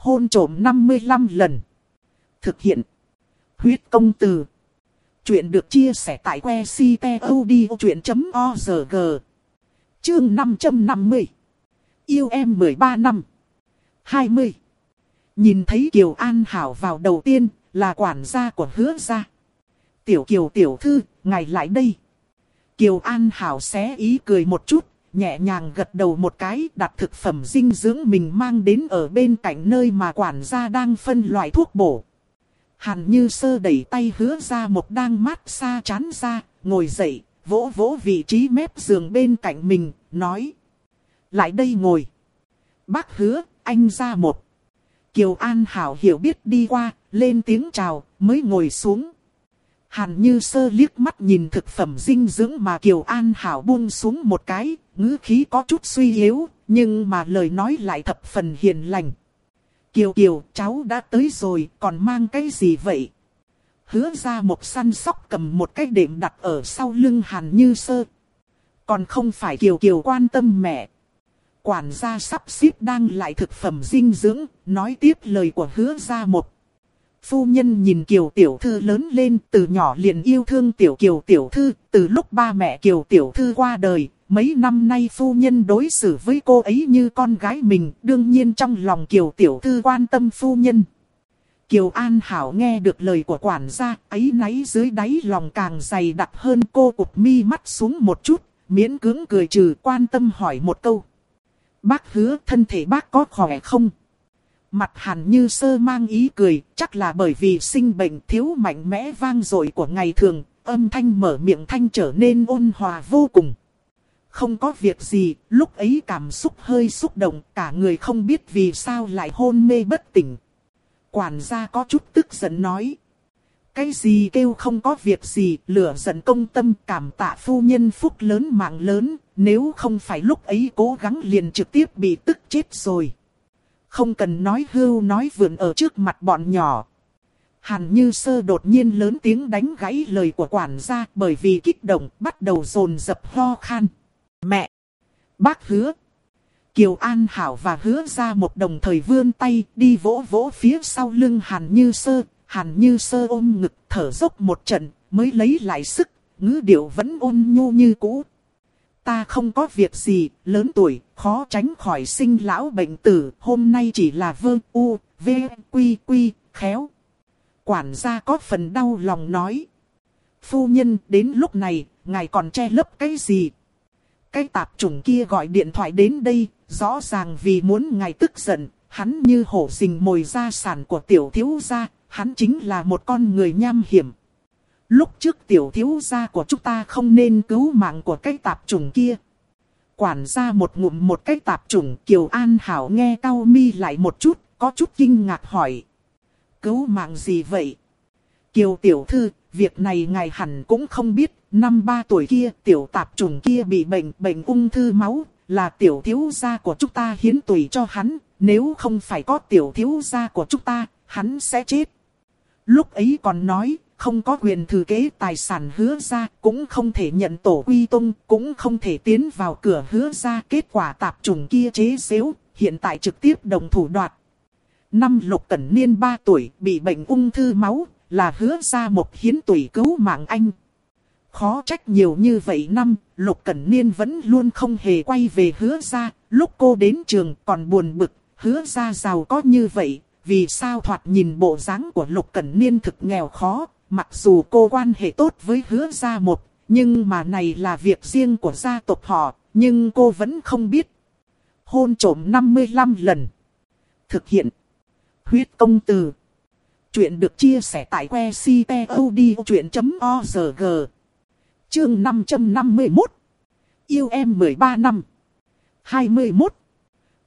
hôn trộm 55 lần. Thực hiện. Huyết công từ. Chuyện được chia sẻ tại que ctod.org. Chương 550. Yêu em 13 năm. 20. Nhìn thấy Kiều An Hảo vào đầu tiên là quản gia của hứa gia. Tiểu Kiều tiểu thư, ngài lại đây. Kiều An Hảo xé ý cười một chút, nhẹ nhàng gật đầu một cái đặt thực phẩm dinh dưỡng mình mang đến ở bên cạnh nơi mà quản gia đang phân loại thuốc bổ. Hàn như sơ đẩy tay hứa ra một đang mát xa chán ra, ngồi dậy, vỗ vỗ vị trí mép giường bên cạnh mình, nói. Lại đây ngồi. Bác hứa, anh ra một. Kiều An Hảo hiểu biết đi qua, lên tiếng chào, mới ngồi xuống. Hàn như sơ liếc mắt nhìn thực phẩm dinh dưỡng mà Kiều An Hảo buông xuống một cái, ngữ khí có chút suy yếu, nhưng mà lời nói lại thập phần hiền lành. Kiều Kiều, cháu đã tới rồi, còn mang cái gì vậy? Hứa ra một săn sóc cầm một cái đệm đặt ở sau lưng Hàn Như Sơ. Còn không phải Kiều Kiều quan tâm mẹ. Quản gia sắp xếp đang lại thực phẩm dinh dưỡng, nói tiếp lời của hứa ra một. Phu nhân nhìn Kiều Tiểu Thư lớn lên từ nhỏ liền yêu thương Tiểu Kiều Tiểu Thư, từ lúc ba mẹ Kiều Tiểu Thư qua đời, mấy năm nay phu nhân đối xử với cô ấy như con gái mình, đương nhiên trong lòng Kiều Tiểu Thư quan tâm phu nhân. Kiều An Hảo nghe được lời của quản gia, ấy náy dưới đáy lòng càng dày đặc hơn cô cụp mi mắt xuống một chút, miễn cưỡng cười trừ quan tâm hỏi một câu. Bác hứa thân thể bác có khỏe không? Mặt hàn như sơ mang ý cười, chắc là bởi vì sinh bệnh thiếu mạnh mẽ vang dội của ngày thường, âm thanh mở miệng thanh trở nên ôn hòa vô cùng. Không có việc gì, lúc ấy cảm xúc hơi xúc động, cả người không biết vì sao lại hôn mê bất tỉnh. Quản gia có chút tức giận nói. Cái gì kêu không có việc gì, lửa giận công tâm cảm tạ phu nhân phúc lớn mạng lớn, nếu không phải lúc ấy cố gắng liền trực tiếp bị tức chết rồi. Không cần nói hưu nói vượn ở trước mặt bọn nhỏ. Hàn Như Sơ đột nhiên lớn tiếng đánh gãy lời của quản gia bởi vì kích động bắt đầu dồn dập ho khan. Mẹ! Bác hứa! Kiều An Hảo và hứa ra một đồng thời vươn tay đi vỗ vỗ phía sau lưng Hàn Như Sơ. Hàn Như Sơ ôm ngực thở dốc một trận mới lấy lại sức, ngữ điệu vẫn ôn nhu như cũ. Ta không có việc gì, lớn tuổi, khó tránh khỏi sinh lão bệnh tử, hôm nay chỉ là vơ u, v, quy quy, khéo. Quản gia có phần đau lòng nói. Phu nhân, đến lúc này, ngài còn che lấp cái gì? Cái tạp chủng kia gọi điện thoại đến đây, rõ ràng vì muốn ngài tức giận, hắn như hổ rình mồi gia sản của tiểu thiếu gia, hắn chính là một con người nham hiểm. Lúc trước tiểu thiếu gia của chúng ta không nên cứu mạng của cái tạp chủng kia. Quản gia một ngụm một cái tạp chủng Kiều An Hảo nghe cao mi lại một chút, có chút kinh ngạc hỏi. Cứu mạng gì vậy? Kiều tiểu thư, việc này ngài hẳn cũng không biết, năm ba tuổi kia tiểu tạp trùng kia bị bệnh, bệnh ung thư máu, là tiểu thiếu gia của chúng ta hiến tùy cho hắn, nếu không phải có tiểu thiếu gia của chúng ta, hắn sẽ chết. Lúc ấy còn nói, không có quyền thừa kế tài sản hứa ra, cũng không thể nhận tổ quy tông, cũng không thể tiến vào cửa hứa ra. Kết quả tạp trùng kia chế xếu, hiện tại trực tiếp đồng thủ đoạt. Năm lục cẩn niên 3 tuổi, bị bệnh ung thư máu, là hứa ra một hiến tùy cứu mạng anh. Khó trách nhiều như vậy năm, lục cẩn niên vẫn luôn không hề quay về hứa ra, lúc cô đến trường còn buồn bực, hứa ra giàu có như vậy, vì sao thoạt nhìn bộ dáng của lục cẩn niên thực nghèo khó, Mặc dù cô quan hệ tốt với hứa gia một, nhưng mà này là việc riêng của gia tộc họ, nhưng cô vẫn không biết. Hôn trổm 55 lần. Thực hiện. Huyết công từ. Chuyện được chia sẻ tại que ctod.org. Chương 551. Yêu em 13 năm. 21.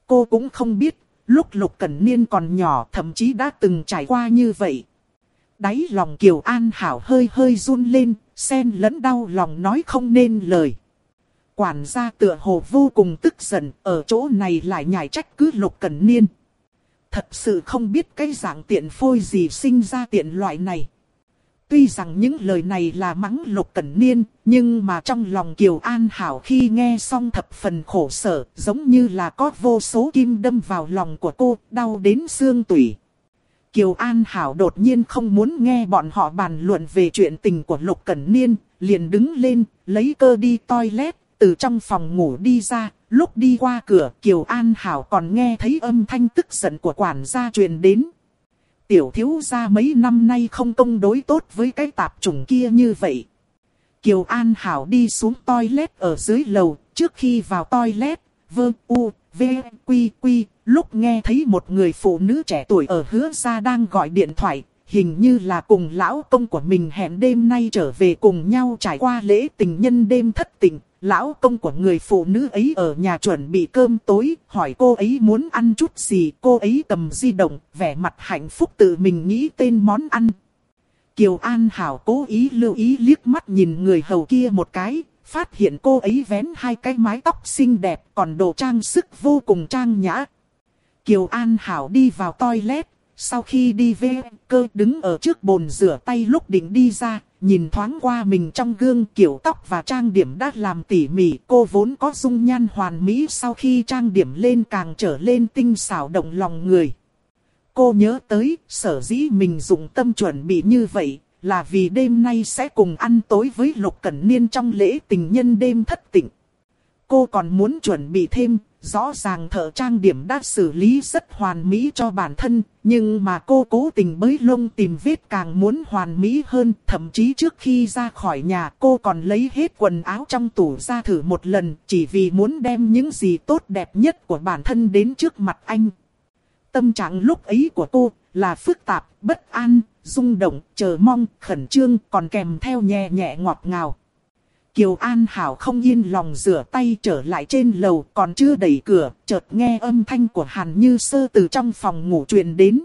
Cô cũng không biết, lúc Lục Cẩn Niên còn nhỏ thậm chí đã từng trải qua như vậy. Đáy lòng Kiều An Hảo hơi hơi run lên, sen lẫn đau lòng nói không nên lời. Quản gia tựa hồ vô cùng tức giận, ở chỗ này lại nhảy trách cứ lục cẩn niên. Thật sự không biết cái dạng tiện phôi gì sinh ra tiện loại này. Tuy rằng những lời này là mắng Lục Cẩn Niên, nhưng mà trong lòng Kiều An Hảo khi nghe xong thập phần khổ sở, giống như là có vô số kim đâm vào lòng của cô, đau đến xương tủy. Kiều An Hảo đột nhiên không muốn nghe bọn họ bàn luận về chuyện tình của Lục Cẩn Niên, liền đứng lên, lấy cơ đi toilet, từ trong phòng ngủ đi ra, lúc đi qua cửa Kiều An Hảo còn nghe thấy âm thanh tức giận của quản gia truyền đến. Tiểu thiếu gia mấy năm nay không công đối tốt với cái tạp chủng kia như vậy. Kiều An Hảo đi xuống toilet ở dưới lầu, trước khi vào toilet, vơ u, v, quy quy, lúc nghe thấy một người phụ nữ trẻ tuổi ở hứa ra đang gọi điện thoại, hình như là cùng lão công của mình hẹn đêm nay trở về cùng nhau trải qua lễ tình nhân đêm thất tình. Lão công của người phụ nữ ấy ở nhà chuẩn bị cơm tối, hỏi cô ấy muốn ăn chút gì, cô ấy cầm di động, vẻ mặt hạnh phúc tự mình nghĩ tên món ăn. Kiều An Hảo cố ý lưu ý liếc mắt nhìn người hầu kia một cái, phát hiện cô ấy vén hai cái mái tóc xinh đẹp, còn đồ trang sức vô cùng trang nhã. Kiều An Hảo đi vào toilet, sau khi đi về, cơ đứng ở trước bồn rửa tay lúc định đi ra, nhìn thoáng qua mình trong gương kiểu tóc và trang điểm đã làm tỉ mỉ. Cô vốn có dung nhan hoàn mỹ sau khi trang điểm lên càng trở lên tinh xảo động lòng người. Cô nhớ tới sở dĩ mình dùng tâm chuẩn bị như vậy là vì đêm nay sẽ cùng ăn tối với Lục Cẩn Niên trong lễ tình nhân đêm thất tịnh. Cô còn muốn chuẩn bị thêm Rõ ràng thợ trang điểm đã xử lý rất hoàn mỹ cho bản thân, nhưng mà cô cố tình bới lông tìm vết càng muốn hoàn mỹ hơn. Thậm chí trước khi ra khỏi nhà cô còn lấy hết quần áo trong tủ ra thử một lần, chỉ vì muốn đem những gì tốt đẹp nhất của bản thân đến trước mặt anh. Tâm trạng lúc ấy của cô là phức tạp, bất an, rung động, chờ mong, khẩn trương, còn kèm theo nhẹ nhẹ ngọt ngào. Kiều An Hảo không yên lòng rửa tay trở lại trên lầu còn chưa đẩy cửa, chợt nghe âm thanh của Hàn Như Sơ từ trong phòng ngủ truyền đến.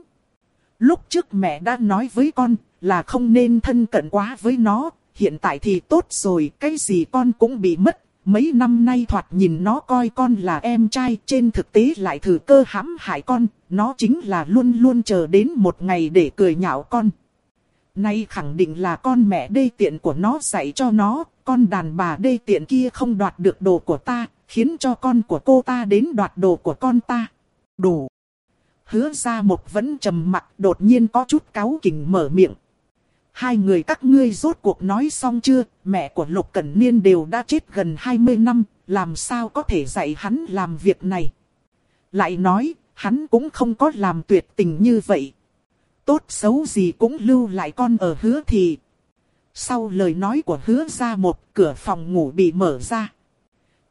Lúc trước mẹ đã nói với con là không nên thân cận quá với nó, hiện tại thì tốt rồi, cái gì con cũng bị mất. Mấy năm nay thoạt nhìn nó coi con là em trai, trên thực tế lại thử cơ hãm hại con, nó chính là luôn luôn chờ đến một ngày để cười nhạo con. Nay khẳng định là con mẹ đê tiện của nó dạy cho nó, con đàn bà đê tiện kia không đoạt được đồ của ta, khiến cho con của cô ta đến đoạt đồ của con ta. Đủ. Hứa ra một vẫn trầm mặt đột nhiên có chút cáu kỉnh mở miệng. Hai người các ngươi rốt cuộc nói xong chưa, mẹ của Lục Cẩn Niên đều đã chết gần 20 năm, làm sao có thể dạy hắn làm việc này. Lại nói, hắn cũng không có làm tuyệt tình như vậy. Tốt xấu gì cũng lưu lại con ở hứa thì, sau lời nói của hứa ra một cửa phòng ngủ bị mở ra.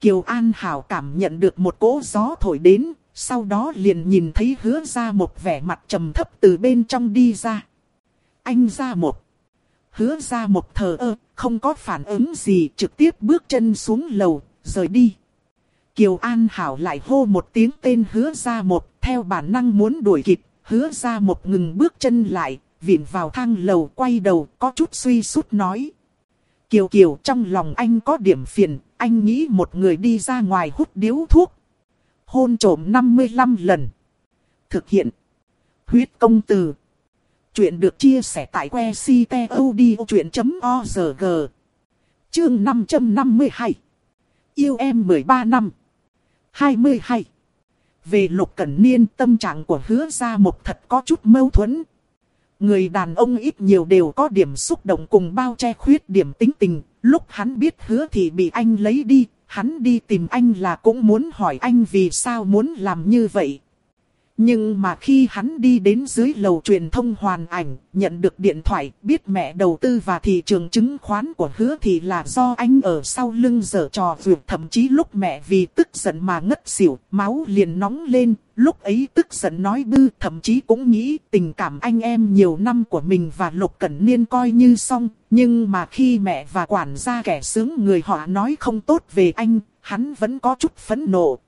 Kiều An Hảo cảm nhận được một cỗ gió thổi đến, sau đó liền nhìn thấy hứa ra một vẻ mặt trầm thấp từ bên trong đi ra. Anh ra một. Hứa ra một thờ ơ, không có phản ứng gì trực tiếp bước chân xuống lầu, rời đi. Kiều An Hảo lại hô một tiếng tên hứa ra một, theo bản năng muốn đuổi kịp, hứa ra một ngừng bước chân lại, viện vào thang lầu quay đầu có chút suy sút nói. Kiều Kiều trong lòng anh có điểm phiền, anh nghĩ một người đi ra ngoài hút điếu thuốc. Hôn trổm 55 lần. Thực hiện. Huyết công từ. Chuyện được chia sẻ tại que ctod.org. Chương 552. Yêu em 13 năm. 22. Về lục cẩn niên tâm trạng của hứa ra một thật có chút mâu thuẫn, Người đàn ông ít nhiều đều có điểm xúc động cùng bao che khuyết điểm tính tình. Lúc hắn biết hứa thì bị anh lấy đi, hắn đi tìm anh là cũng muốn hỏi anh vì sao muốn làm như vậy. Nhưng mà khi hắn đi đến dưới lầu truyền thông hoàn ảnh, nhận được điện thoại, biết mẹ đầu tư và thị trường chứng khoán của hứa thì là do anh ở sau lưng dở trò vượt. Thậm chí lúc mẹ vì tức giận mà ngất xỉu, máu liền nóng lên, lúc ấy tức giận nói bư, thậm chí cũng nghĩ tình cảm anh em nhiều năm của mình và Lục Cẩn Niên coi như xong. Nhưng mà khi mẹ và quản gia kẻ sướng người họ nói không tốt về anh, hắn vẫn có chút phẫn nộ.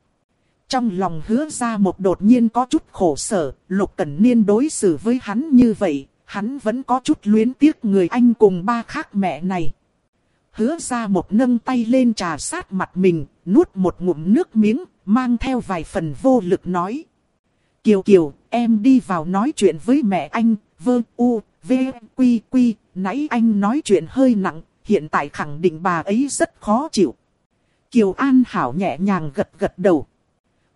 Trong lòng hứa ra một đột nhiên có chút khổ sở, Lục Cẩn Niên đối xử với hắn như vậy, hắn vẫn có chút luyến tiếc người anh cùng ba khác mẹ này. Hứa ra một nâng tay lên trà sát mặt mình, nuốt một ngụm nước miếng, mang theo vài phần vô lực nói. Kiều Kiều, em đi vào nói chuyện với mẹ anh, vơ u, V, Quy, Quy, nãy anh nói chuyện hơi nặng, hiện tại khẳng định bà ấy rất khó chịu. Kiều An Hảo nhẹ nhàng gật gật đầu.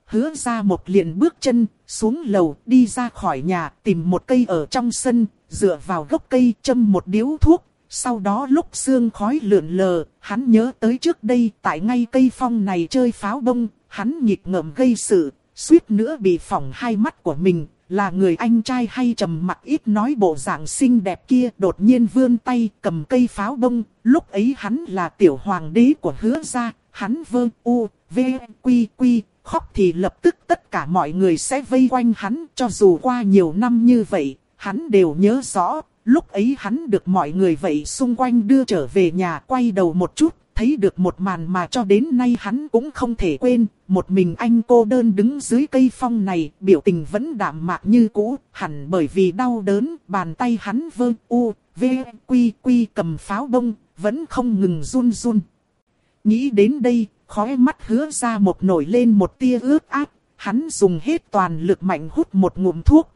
Hứa ra một liền bước chân, xuống lầu, đi ra khỏi nhà, tìm một cây ở trong sân, dựa vào gốc cây châm một điếu thuốc. Sau đó lúc xương khói lượn lờ, hắn nhớ tới trước đây tại ngay cây phong này chơi pháo bông, hắn nhịp ngợm gây sự, suýt nữa bị phỏng hai mắt của mình, là người anh trai hay trầm mặc ít nói bộ dạng xinh đẹp kia đột nhiên vươn tay cầm cây pháo bông, lúc ấy hắn là tiểu hoàng đế của hứa gia, hắn vơ u, v, quy quy, khóc thì lập tức tất cả mọi người sẽ vây quanh hắn cho dù qua nhiều năm như vậy, hắn đều nhớ rõ, lúc ấy hắn được mọi người vậy xung quanh đưa trở về nhà quay đầu một chút, thấy được một màn mà cho đến nay hắn cũng không thể quên, một mình anh cô đơn đứng dưới cây phong này, biểu tình vẫn đạm mạc như cũ, hẳn bởi vì đau đớn, bàn tay hắn vơ u, v, quy quy cầm pháo bông, vẫn không ngừng run run. Nghĩ đến đây, khóe mắt hứa ra một nổi lên một tia ướt áp, hắn dùng hết toàn lực mạnh hút một ngụm thuốc.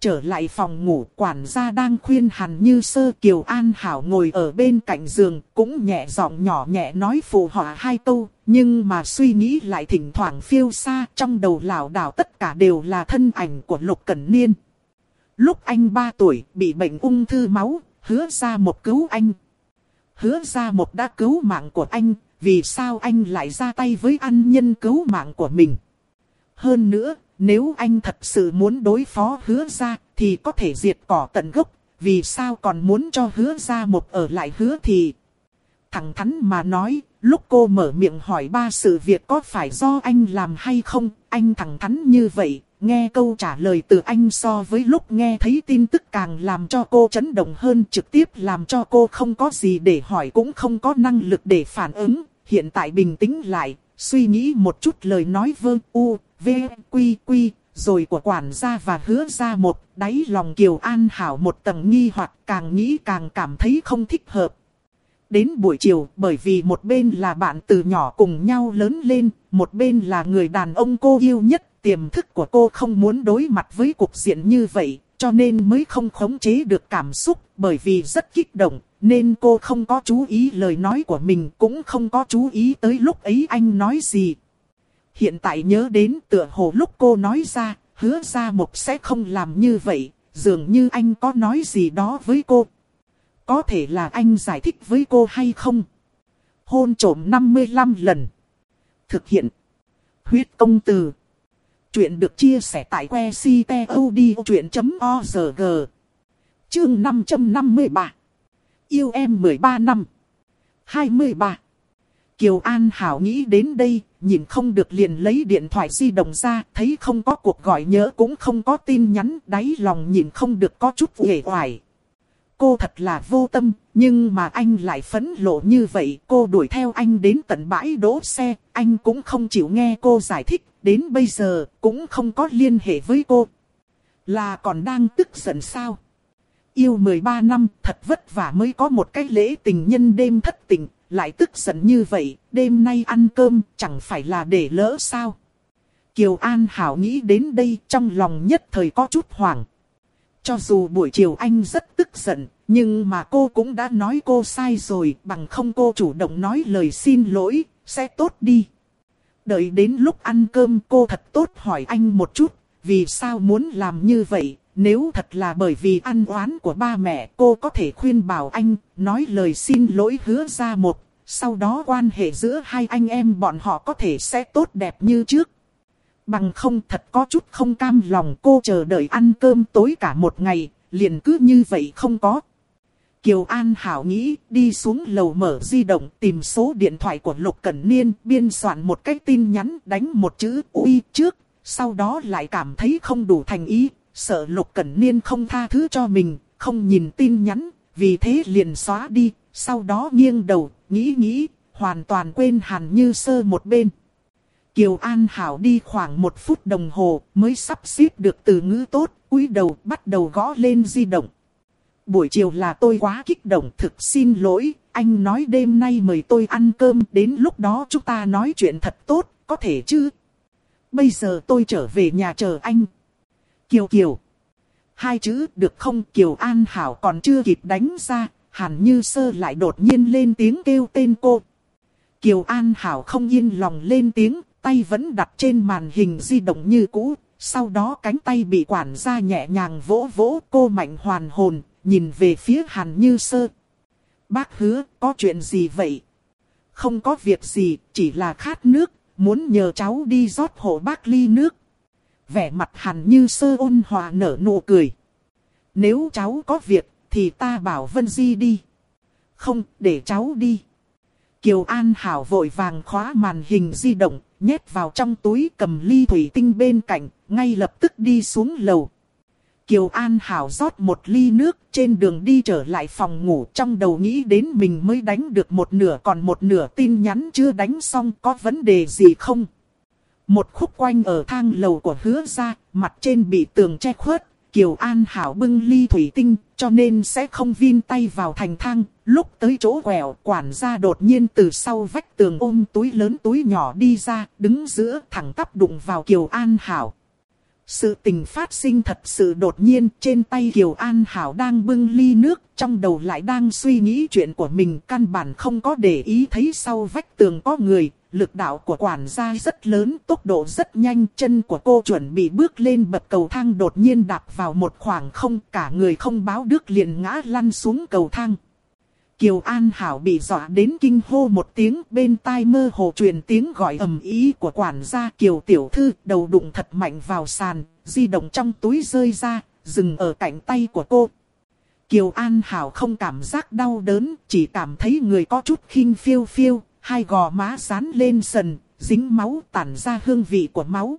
Trở lại phòng ngủ quản gia đang khuyên hàn như sơ Kiều An Hảo ngồi ở bên cạnh giường cũng nhẹ giọng nhỏ nhẹ nói phù họa hai câu. Nhưng mà suy nghĩ lại thỉnh thoảng phiêu xa trong đầu lão đảo tất cả đều là thân ảnh của Lục Cẩn Niên. Lúc anh 3 tuổi bị bệnh ung thư máu, hứa ra một cứu anh. Hứa ra một đã cứu mạng của anh, vì sao anh lại ra tay với ăn nhân cứu mạng của mình. Hơn nữa, nếu anh thật sự muốn đối phó hứa ra, thì có thể diệt cỏ tận gốc, vì sao còn muốn cho hứa ra một ở lại hứa thì... Thẳng thắn mà nói, lúc cô mở miệng hỏi ba sự việc có phải do anh làm hay không, anh thẳng thắn như vậy, nghe câu trả lời từ anh so với lúc nghe thấy tin tức càng làm cho cô chấn động hơn trực tiếp làm cho cô không có gì để hỏi cũng không có năng lực để phản ứng, hiện tại bình tĩnh lại, suy nghĩ một chút lời nói vơ u, v, quy quy, rồi của quản gia và hứa ra một, đáy lòng Kiều An Hảo một tầng nghi hoặc càng nghĩ càng cảm thấy không thích hợp. Đến buổi chiều, bởi vì một bên là bạn từ nhỏ cùng nhau lớn lên, một bên là người đàn ông cô yêu nhất, tiềm thức của cô không muốn đối mặt với cuộc diện như vậy, cho nên mới không khống chế được cảm xúc, bởi vì rất kích động, nên cô không có chú ý lời nói của mình, cũng không có chú ý tới lúc ấy anh nói gì. Hiện tại nhớ đến tựa hồ lúc cô nói ra, hứa ra một sẽ không làm như vậy, dường như anh có nói gì đó với cô. Có thể là anh giải thích với cô hay không? Hôn trổm 55 lần. Thực hiện. Huyết công từ. Chuyện được chia sẻ tại que ctod.org. Chương 553. Yêu em 13 năm. 23. Kiều An Hảo nghĩ đến đây, nhìn không được liền lấy điện thoại di động ra, thấy không có cuộc gọi nhớ cũng không có tin nhắn, đáy lòng nhìn không được có chút uể oải. Cô thật là vô tâm, nhưng mà anh lại phẫn lộ như vậy, cô đuổi theo anh đến tận bãi đỗ xe, anh cũng không chịu nghe cô giải thích, đến bây giờ cũng không có liên hệ với cô. Là còn đang tức giận sao? Yêu 13 năm, thật vất vả mới có một cái lễ tình nhân đêm thất tình, lại tức giận như vậy, đêm nay ăn cơm chẳng phải là để lỡ sao. Kiều An Hảo nghĩ đến đây trong lòng nhất thời có chút hoảng. Cho dù buổi chiều anh rất tức giận, nhưng mà cô cũng đã nói cô sai rồi bằng không cô chủ động nói lời xin lỗi, sẽ tốt đi. Đợi đến lúc ăn cơm cô thật tốt hỏi anh một chút, vì sao muốn làm như vậy, nếu thật là bởi vì ăn oán của ba mẹ cô có thể khuyên bảo anh, nói lời xin lỗi hứa ra một, sau đó quan hệ giữa hai anh em bọn họ có thể sẽ tốt đẹp như trước. Bằng không thật có chút không cam lòng cô chờ đợi ăn cơm tối cả một ngày, liền cứ như vậy không có. Kiều An Hảo nghĩ đi xuống lầu mở di động tìm số điện thoại của Lục Cẩn Niên biên soạn một cái tin nhắn đánh một chữ uy trước, sau đó lại cảm thấy không đủ thành ý, sợ Lục Cẩn Niên không tha thứ cho mình, không nhìn tin nhắn, vì thế liền xóa đi, sau đó nghiêng đầu, nghĩ nghĩ, hoàn toàn quên hàn như sơ một bên. Kiều An Hảo đi khoảng một phút đồng hồ mới sắp xếp được từ ngữ tốt, cúi đầu bắt đầu gõ lên di động. Buổi chiều là tôi quá kích động thực xin lỗi, anh nói đêm nay mời tôi ăn cơm, đến lúc đó chúng ta nói chuyện thật tốt, có thể chứ? Bây giờ tôi trở về nhà chờ anh. Kiều Kiều. Hai chữ được không Kiều An Hảo còn chưa kịp đánh ra, Hàn Như Sơ lại đột nhiên lên tiếng kêu tên cô. Kiều An Hảo không yên lòng lên tiếng, tay vẫn đặt trên màn hình di động như cũ. Sau đó cánh tay bị quản gia nhẹ nhàng vỗ vỗ cô mạnh hoàn hồn, nhìn về phía Hàn Như Sơ. Bác hứa, có chuyện gì vậy? Không có việc gì, chỉ là khát nước, muốn nhờ cháu đi rót hộ bác ly nước. Vẻ mặt Hàn Như Sơ ôn hòa nở nụ cười. Nếu cháu có việc, thì ta bảo Vân Di đi. Không, để cháu đi. Kiều An Hảo vội vàng khóa màn hình di động, nhét vào trong túi cầm ly thủy tinh bên cạnh, ngay lập tức đi xuống lầu. Kiều An Hảo rót một ly nước trên đường đi trở lại phòng ngủ trong đầu nghĩ đến mình mới đánh được một nửa còn một nửa tin nhắn chưa đánh xong có vấn đề gì không. Một khúc quanh ở thang lầu của hứa ra, mặt trên bị tường che khuất, Kiều An Hảo bưng ly thủy tinh, cho nên sẽ không vin tay vào thành thang. Lúc tới chỗ quẹo, quản gia đột nhiên từ sau vách tường ôm túi lớn túi nhỏ đi ra, đứng giữa thẳng tắp đụng vào Kiều An Hảo. Sự tình phát sinh thật sự đột nhiên, trên tay Kiều An Hảo đang bưng ly nước, trong đầu lại đang suy nghĩ chuyện của mình, căn bản không có để ý thấy sau vách tường có người, lực đạo của quản gia rất lớn, tốc độ rất nhanh, chân của cô chuẩn bị bước lên bậc cầu thang đột nhiên đạp vào một khoảng không, cả người không báo đức liền ngã lăn xuống cầu thang. Kiều An Hảo bị dọa đến kinh hô một tiếng bên tai mơ hồ truyền tiếng gọi ầm ý của quản gia Kiều Tiểu Thư đầu đụng thật mạnh vào sàn, di động trong túi rơi ra, dừng ở cạnh tay của cô. Kiều An Hảo không cảm giác đau đớn, chỉ cảm thấy người có chút khinh phiêu phiêu, hai gò má dán lên sần, dính máu tản ra hương vị của máu.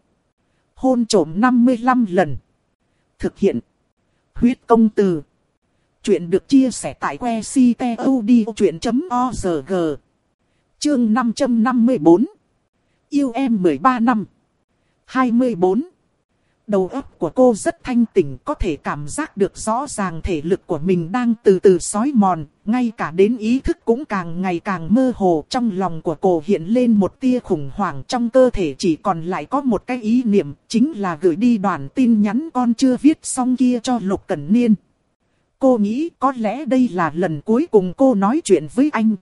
Hôn trổm 55 lần. Thực hiện. Huyết công từ. Chuyện được chia sẻ tại que ctod.org. Chương 554. Yêu em 13 năm. 24 đầu óc của cô rất thanh tỉnh có thể cảm giác được rõ ràng thể lực của mình đang từ từ sói mòn, ngay cả đến ý thức cũng càng ngày càng mơ hồ. Trong lòng của cô hiện lên một tia khủng hoảng trong cơ thể chỉ còn lại có một cái ý niệm, chính là gửi đi đoàn tin nhắn con chưa viết xong kia cho Lục Cẩn Niên. Cô nghĩ có lẽ đây là lần cuối cùng cô nói chuyện với anh.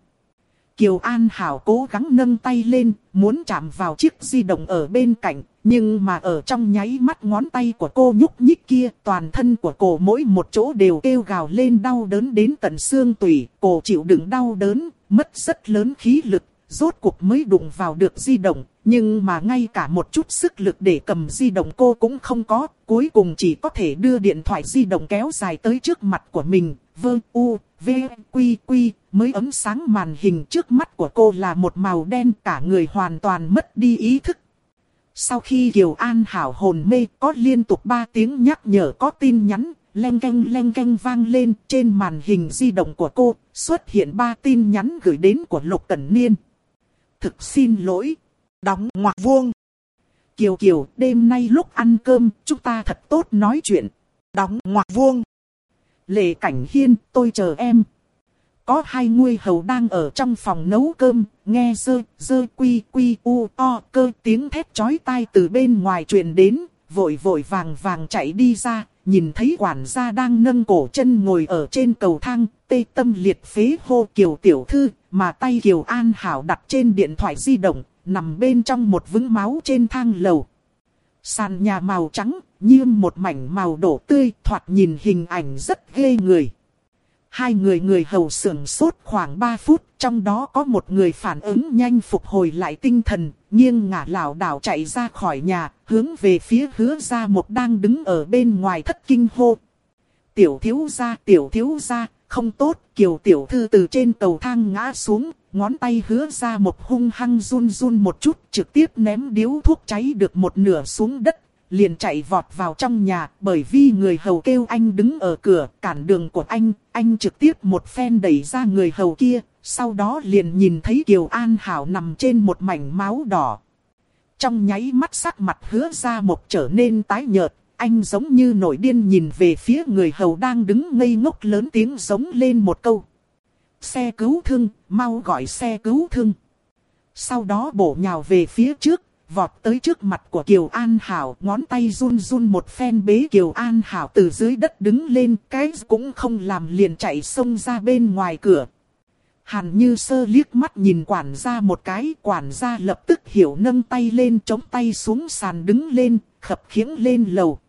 Kiều An Hảo cố gắng nâng tay lên, muốn chạm vào chiếc di động ở bên cạnh, nhưng mà ở trong nháy mắt ngón tay của cô nhúc nhích kia, toàn thân của cô mỗi một chỗ đều kêu gào lên đau đớn đến tận xương tủy, cô chịu đựng đau đớn, mất rất lớn khí lực, rốt cuộc mới đụng vào được di động, nhưng mà ngay cả một chút sức lực để cầm di động cô cũng không có, cuối cùng chỉ có thể đưa điện thoại di động kéo dài tới trước mặt của mình, vơ u, v, quy quy, mới ấm sáng màn hình trước mắt của cô là một màu đen cả người hoàn toàn mất đi ý thức. Sau khi Kiều An hảo hồn mê có liên tục 3 tiếng nhắc nhở có tin nhắn, len canh len canh vang lên trên màn hình di động của cô, xuất hiện 3 tin nhắn gửi đến của Lục Cẩn Niên. Thực xin lỗi. Đóng ngoặc vuông. Kiều Kiều, đêm nay lúc ăn cơm, chúng ta thật tốt nói chuyện. Đóng ngoặc vuông. Lệ Cảnh Hiên, tôi chờ em. Có hai nguôi hầu đang ở trong phòng nấu cơm, nghe dơ, dơ quy quy u o cơ tiếng thét chói tai từ bên ngoài truyền đến, vội vội vàng vàng chạy đi ra, nhìn thấy quản gia đang nâng cổ chân ngồi ở trên cầu thang, tê tâm liệt phế hô Kiều Tiểu Thư, mà tay Kiều An Hảo đặt trên điện thoại di động, nằm bên trong một vũng máu trên thang lầu. Sàn nhà màu trắng, như một mảnh màu đổ tươi, thoạt nhìn hình ảnh rất ghê người. Hai người người hầu sưởng sốt khoảng 3 phút, trong đó có một người phản ứng nhanh phục hồi lại tinh thần, nghiêng ngả lảo đảo chạy ra khỏi nhà, hướng về phía hứa ra một đang đứng ở bên ngoài thất kinh hô. Tiểu thiếu gia, tiểu thiếu gia, không tốt, kiều tiểu thư từ trên cầu thang ngã xuống, ngón tay hứa ra một hung hăng run run một chút, trực tiếp ném điếu thuốc cháy được một nửa xuống đất, liền chạy vọt vào trong nhà, bởi vì người hầu kêu anh đứng ở cửa, cản đường của anh, anh trực tiếp một phen đẩy ra người hầu kia, sau đó liền nhìn thấy Kiều An Hảo nằm trên một mảnh máu đỏ. Trong nháy mắt sắc mặt hứa ra một trở nên tái nhợt, anh giống như nổi điên nhìn về phía người hầu đang đứng ngây ngốc lớn tiếng giống lên một câu. Xe cứu thương, mau gọi xe cứu thương. Sau đó bổ nhào về phía trước, vọt tới trước mặt của Kiều An Hảo, ngón tay run run một phen bế Kiều An Hảo từ dưới đất đứng lên, cái cũng không làm liền chạy xông ra bên ngoài cửa. Hàn như sơ liếc mắt nhìn quản gia một cái, quản gia lập tức hiểu nâng tay lên chống tay xuống sàn đứng lên, khập khiễng lên lầu.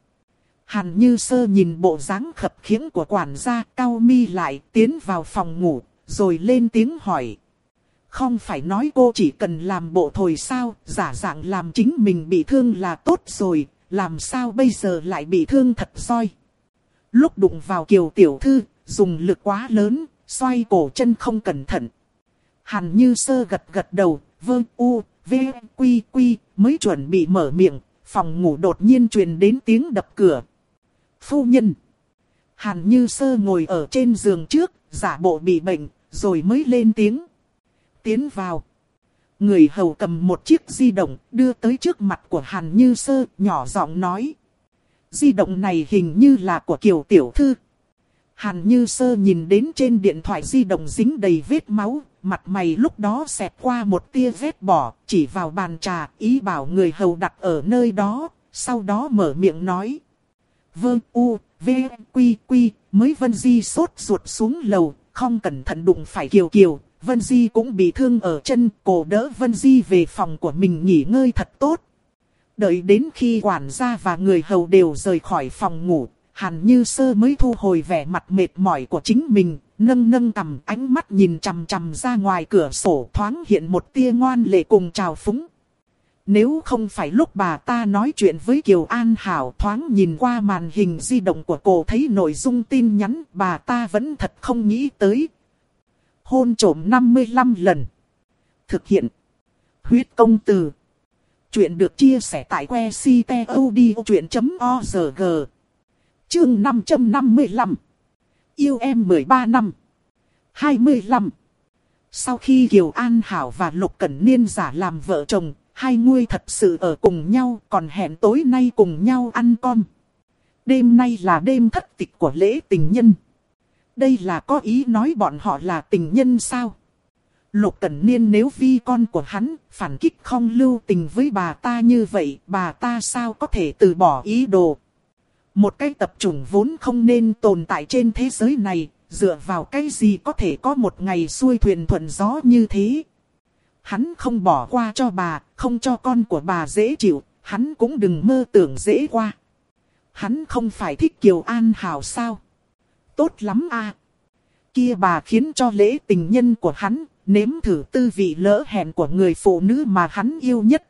Hàn như sơ nhìn bộ dáng khập khiễng của quản gia cao mi lại tiến vào phòng ngủ, rồi lên tiếng hỏi. Không phải nói cô chỉ cần làm bộ thôi sao, giả dạng làm chính mình bị thương là tốt rồi, làm sao bây giờ lại bị thương thật roi. Lúc đụng vào kiều tiểu thư, dùng lực quá lớn, xoay cổ chân không cẩn thận. Hàn như sơ gật gật đầu, vơ u, v, quy quy, mới chuẩn bị mở miệng, phòng ngủ đột nhiên truyền đến tiếng đập cửa. Phu nhân. Hàn như sơ ngồi ở trên giường trước, giả bộ bị bệnh, rồi mới lên tiếng. Tiến vào. Người hầu cầm một chiếc di động, đưa tới trước mặt của Hàn Như Sơ, nhỏ giọng nói. Di động này hình như là của Kiều Tiểu Thư. Hàn Như Sơ nhìn đến trên điện thoại di động dính đầy vết máu, mặt mày lúc đó xẹt qua một tia vết bỏ, chỉ vào bàn trà, ý bảo người hầu đặt ở nơi đó, sau đó mở miệng nói. Vương U, V, Quy, Quy, mới Vân Di sốt ruột xuống lầu, không cẩn thận đụng phải Kiều Kiều, Vân Di cũng bị thương ở chân, cổ đỡ Vân Di về phòng của mình nghỉ ngơi thật tốt. Đợi đến khi quản gia và người hầu đều rời khỏi phòng ngủ, Hàn Như Sơ mới thu hồi vẻ mặt mệt mỏi của chính mình, nâng nâng cầm ánh mắt nhìn chằm chằm ra ngoài cửa sổ thoáng hiện một tia ngoan lệ cùng chào phúng. Nếu không phải lúc bà ta nói chuyện với Kiều An Hảo thoáng nhìn qua màn hình di động của cô thấy nội dung tin nhắn bà ta vẫn thật không nghĩ tới. Hôn trổm 55 lần. Thực hiện. Huyết công từ. Chuyện được chia sẻ tại que ctod.org. Chương 555. Yêu em 13 năm. 25. Sau khi Kiều An Hảo và Lục Cẩn Niên giả làm vợ chồng, hai người thật sự ở cùng nhau còn hẹn tối nay cùng nhau ăn con. Đêm nay là đêm thất tịch của lễ tình nhân. Đây là có ý nói bọn họ là tình nhân sao? Lục Cẩn Niên nếu vi con của hắn phản kích không lưu tình với bà ta như vậy, bà ta sao có thể từ bỏ ý đồ? Một cái tập trung vốn không nên tồn tại trên thế giới này, dựa vào cái gì có thể có một ngày xuôi thuyền thuận gió như thế? Hắn không bỏ qua cho bà, không cho con của bà dễ chịu, hắn cũng đừng mơ tưởng dễ qua. Hắn không phải thích Kiều An Hảo sao? Tốt lắm à! Kia bà khiến cho lễ tình nhân của hắn, nếm thử tư vị lỡ hẹn của người phụ nữ mà hắn yêu nhất.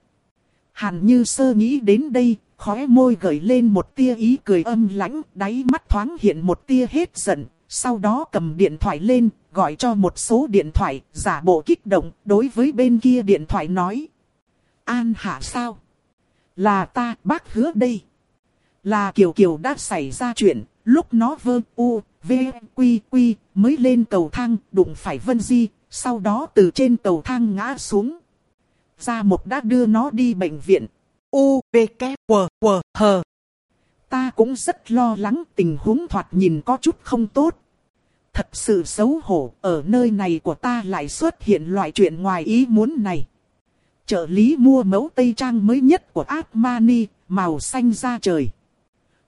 Hàn như sơ nghĩ đến đây, khóe môi gợi lên một tia ý cười âm lãnh, đáy mắt thoáng hiện một tia hết giận, sau đó cầm điện thoại lên, gọi cho một số điện thoại, giả bộ kích động, đối với bên kia điện thoại nói. An hạ sao? Là ta, bác hứa đây. Là Kiều Kiều đã xảy ra chuyện, lúc nó vơ u, v, quy quy, mới lên cầu thang, đụng phải Vân Di, sau đó từ trên cầu thang ngã xuống. Gia một đã đưa nó đi bệnh viện. U, V, K, W, W, H. Ta cũng rất lo lắng tình huống thoạt nhìn có chút không tốt. Thật sự xấu hổ, ở nơi này của ta lại xuất hiện loại chuyện ngoài ý muốn này. Trợ lý mua mẫu tây trang mới nhất của Armani, màu xanh da trời.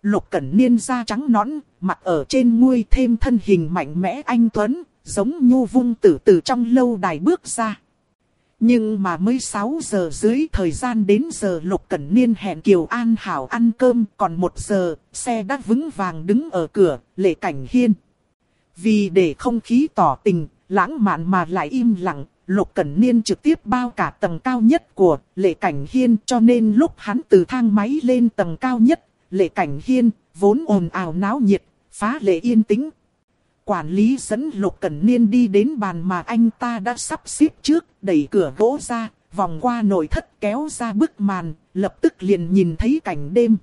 Lục cẩn niên da trắng nõn, mặt ở trên nguôi thêm thân hình mạnh mẽ anh Tuấn, giống nhu vung tử từ trong lâu đài bước ra. Nhưng mà mới 6 giờ dưới thời gian đến giờ Lục Cẩn Niên hẹn Kiều An Hảo ăn cơm còn 1 giờ, xe đã vững vàng đứng ở cửa, lệ cảnh hiên. Vì để không khí tỏ tình, lãng mạn mà lại im lặng, Lục Cẩn Niên trực tiếp bao cả tầng cao nhất của lệ cảnh hiên cho nên lúc hắn từ thang máy lên tầng cao nhất, lệ cảnh hiên, vốn ồn ào náo nhiệt, phá lệ yên tĩnh. Quản lý dẫn Lục Cẩn Niên đi đến bàn mà anh ta đã sắp xếp trước, đẩy cửa gỗ ra, vòng qua nội thất kéo ra bức màn, lập tức liền nhìn thấy cảnh đêm.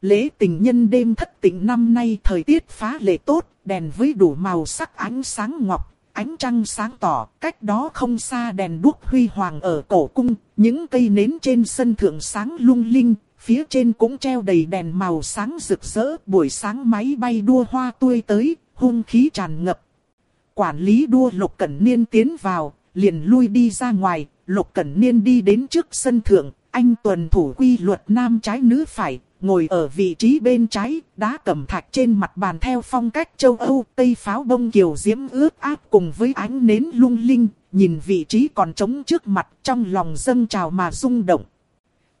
Lễ tình nhân đêm thất tịnh năm nay thời tiết phá lệ tốt, đèn với đủ màu sắc ánh sáng ngọc, ánh trăng sáng tỏ, cách đó không xa đèn đuốc huy hoàng ở cổ cung, những cây nến trên sân thượng sáng lung linh, phía trên cũng treo đầy đèn màu sáng rực rỡ, buổi sáng máy bay đua hoa tươi tới, hung khí tràn ngập. Quản lý đua Lục Cẩn Niên tiến vào, liền lui đi ra ngoài, Lục Cẩn Niên đi đến trước sân thượng, anh tuần thủ quy luật nam trái nữ phải, ngồi ở vị trí bên trái, đá cẩm thạch trên mặt bàn theo phong cách châu Âu, tây pháo bông kiều diễm ướt áp cùng với ánh nến lung linh, nhìn vị trí còn trống trước mặt trong lòng dâng trào mà rung động.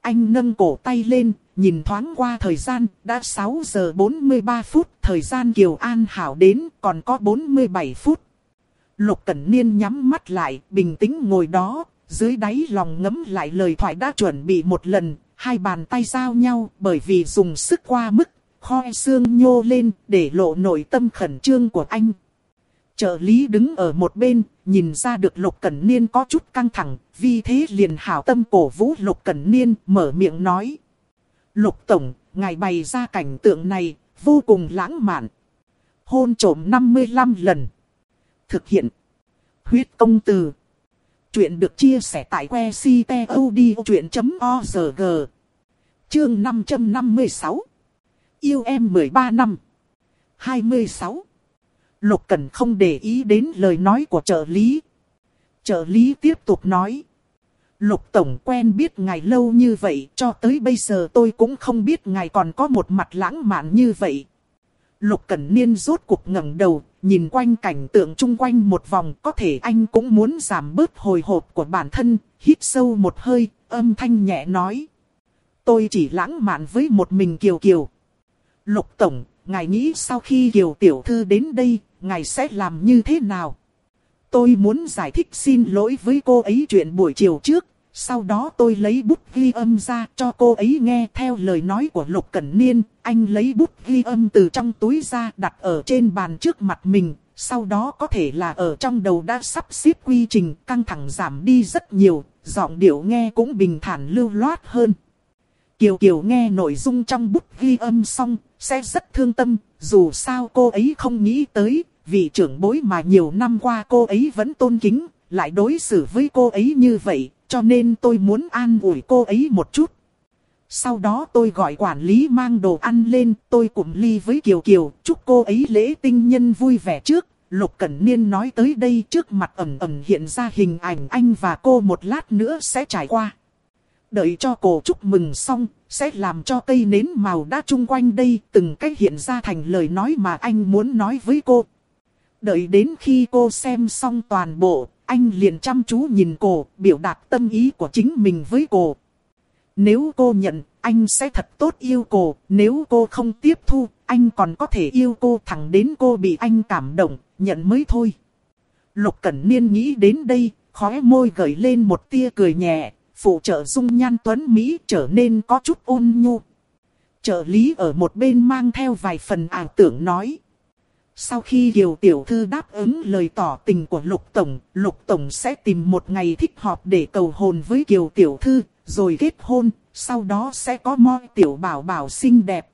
Anh nâng cổ tay lên, nhìn thoáng qua thời gian, đã 6 giờ 43 phút, thời gian Kiều An Hảo đến, còn có 47 phút. Lục Cẩn Niên nhắm mắt lại, bình tĩnh ngồi đó, dưới đáy lòng ngấm lại lời thoại đã chuẩn bị một lần, hai bàn tay giao nhau bởi vì dùng sức qua mức, khoi xương nhô lên để lộ nội tâm khẩn trương của anh. Trợ lý đứng ở một bên, nhìn ra được Lục Cẩn Niên có chút căng thẳng, vì thế liền hảo tâm cổ vũ Lục Cẩn Niên mở miệng nói. Lục Tổng, ngài bày ra cảnh tượng này, vô cùng lãng mạn. Hôn trổm 55 lần. Thực hiện. Huyết công từ. Chuyện được chia sẻ tại que ctod.org. Chương 556. Yêu em 13 năm. 26. Lục Cẩn không để ý đến lời nói của trợ lý. Trợ lý tiếp tục nói. Lục Tổng quen biết ngài lâu như vậy, cho tới bây giờ tôi cũng không biết ngài còn có một mặt lãng mạn như vậy. Lục Cẩn Niên rốt cuộc ngẩng đầu, nhìn quanh cảnh tượng chung quanh một vòng, có thể anh cũng muốn giảm bớt hồi hộp của bản thân, hít sâu một hơi, âm thanh nhẹ nói. Tôi chỉ lãng mạn với một mình Kiều Kiều. Lục Tổng, ngài nghĩ sau khi Kiều Tiểu Thư đến đây, ngài sẽ làm như thế nào? Tôi muốn giải thích xin lỗi với cô ấy chuyện buổi chiều trước, sau đó tôi lấy bút ghi âm ra cho cô ấy nghe theo lời nói của Lục Cẩn Niên. Anh lấy bút ghi âm từ trong túi ra đặt ở trên bàn trước mặt mình. Sau đó có thể là ở trong đầu đã sắp xếp quy trình căng thẳng giảm đi rất nhiều. Giọng điệu nghe cũng bình thản lưu loát hơn. Kiều Kiều nghe nội dung trong bút ghi âm xong, sẽ rất thương tâm. Dù sao cô ấy không nghĩ tới, vị trưởng bối mà nhiều năm qua cô ấy vẫn tôn kính, lại đối xử với cô ấy như vậy, cho nên tôi muốn an ủi cô ấy một chút. Sau đó tôi gọi quản lý mang đồ ăn lên, tôi cùng ly với Kiều Kiều, chúc cô ấy lễ tinh nhân vui vẻ trước. Lục Cẩn Niên nói tới đây trước mặt ẩm ẩm hiện ra hình ảnh anh và cô một lát nữa sẽ trải qua. Đợi cho cô chúc mừng xong, sẽ làm cho cây nến màu đã chung quanh đây từng cách hiện ra thành lời nói mà anh muốn nói với cô. Đợi đến khi cô xem xong toàn bộ, anh liền chăm chú nhìn cô, biểu đạt tâm ý của chính mình với cô. Nếu cô nhận, anh sẽ thật tốt yêu cô, nếu cô không tiếp thu, anh còn có thể yêu cô thẳng đến cô bị anh cảm động, nhận mới thôi. Lục Cẩn Niên nghĩ đến đây, khóe môi gợi lên một tia cười nhẹ, phụ trợ dung nhan tuấn Mỹ trở nên có chút ôn nhu. Trợ lý ở một bên mang theo vài phần ảo tưởng nói. Sau khi Kiều Tiểu Thư đáp ứng lời tỏ tình của Lục Tổng, Lục Tổng sẽ tìm một ngày thích hợp để cầu hôn với Kiều Tiểu Thư, rồi kết hôn, sau đó sẽ có moi Tiểu Bảo Bảo xinh đẹp.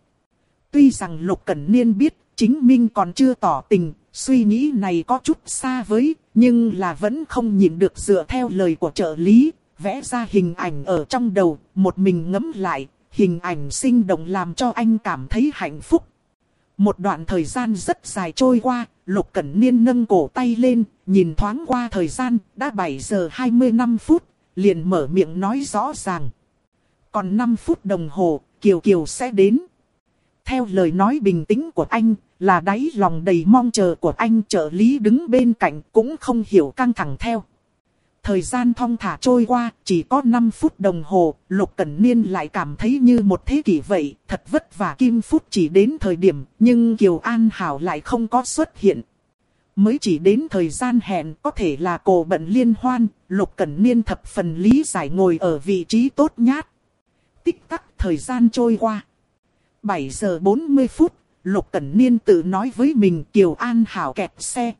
Tuy rằng Lục Cẩn Niên biết, chính Minh còn chưa tỏ tình, suy nghĩ này có chút xa với, nhưng là vẫn không nhìn được dựa theo lời của trợ lý, vẽ ra hình ảnh ở trong đầu, một mình ngấm lại, hình ảnh sinh động làm cho anh cảm thấy hạnh phúc. Một đoạn thời gian rất dài trôi qua, Lục Cẩn Niên nâng cổ tay lên, nhìn thoáng qua thời gian, đã 7 giờ 25 phút, liền mở miệng nói rõ ràng. Còn 5 phút đồng hồ, Kiều Kiều sẽ đến. Theo lời nói bình tĩnh của anh, là đáy lòng đầy mong chờ của anh trợ lý đứng bên cạnh cũng không hiểu căng thẳng theo. Thời gian thong thả trôi qua, chỉ có 5 phút đồng hồ, Lục Cẩn Niên lại cảm thấy như một thế kỷ vậy, thật vất vả Kim Phút chỉ đến thời điểm, nhưng Kiều An Hảo lại không có xuất hiện. Mới chỉ đến thời gian hẹn có thể là cổ bận liên hoan, Lục Cẩn Niên thập phần lý giải ngồi ở vị trí tốt nhát. Tích tắc thời gian trôi qua. 7 giờ 40 phút, Lục Cẩn Niên tự nói với mình Kiều An Hảo kẹt xe.